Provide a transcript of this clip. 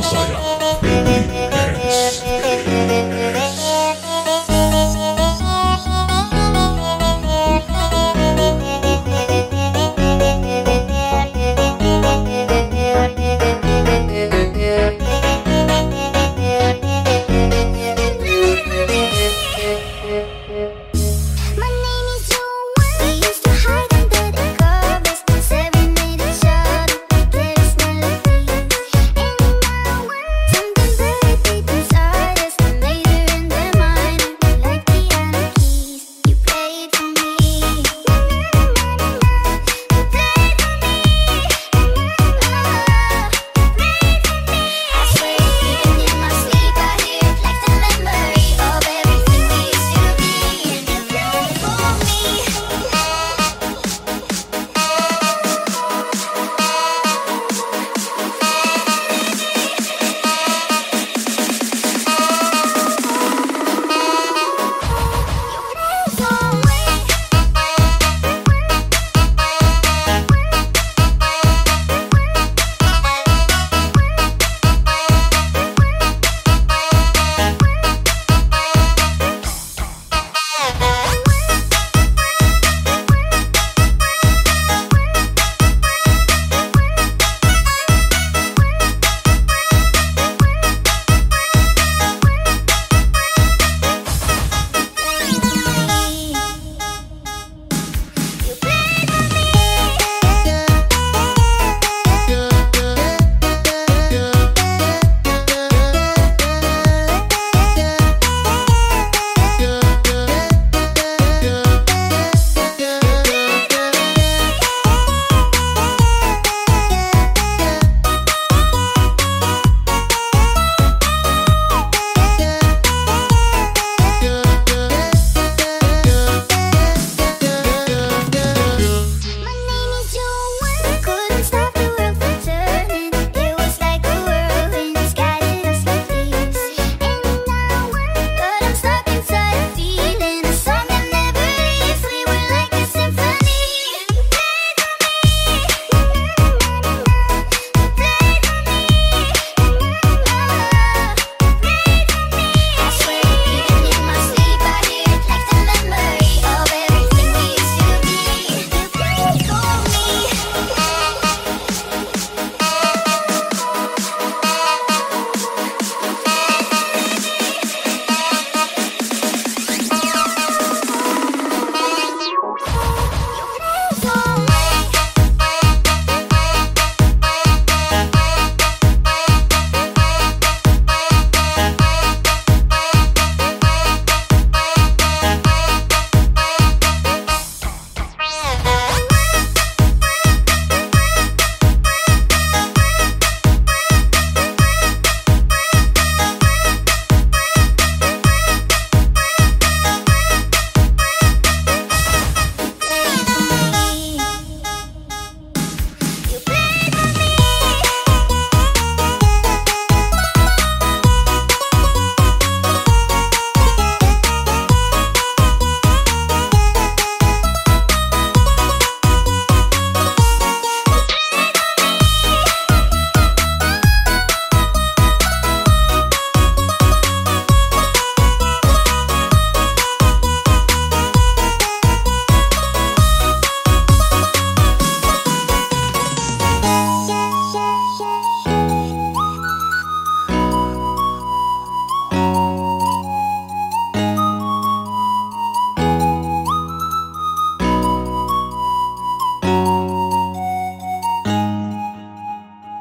Messiah, Baby Yeah.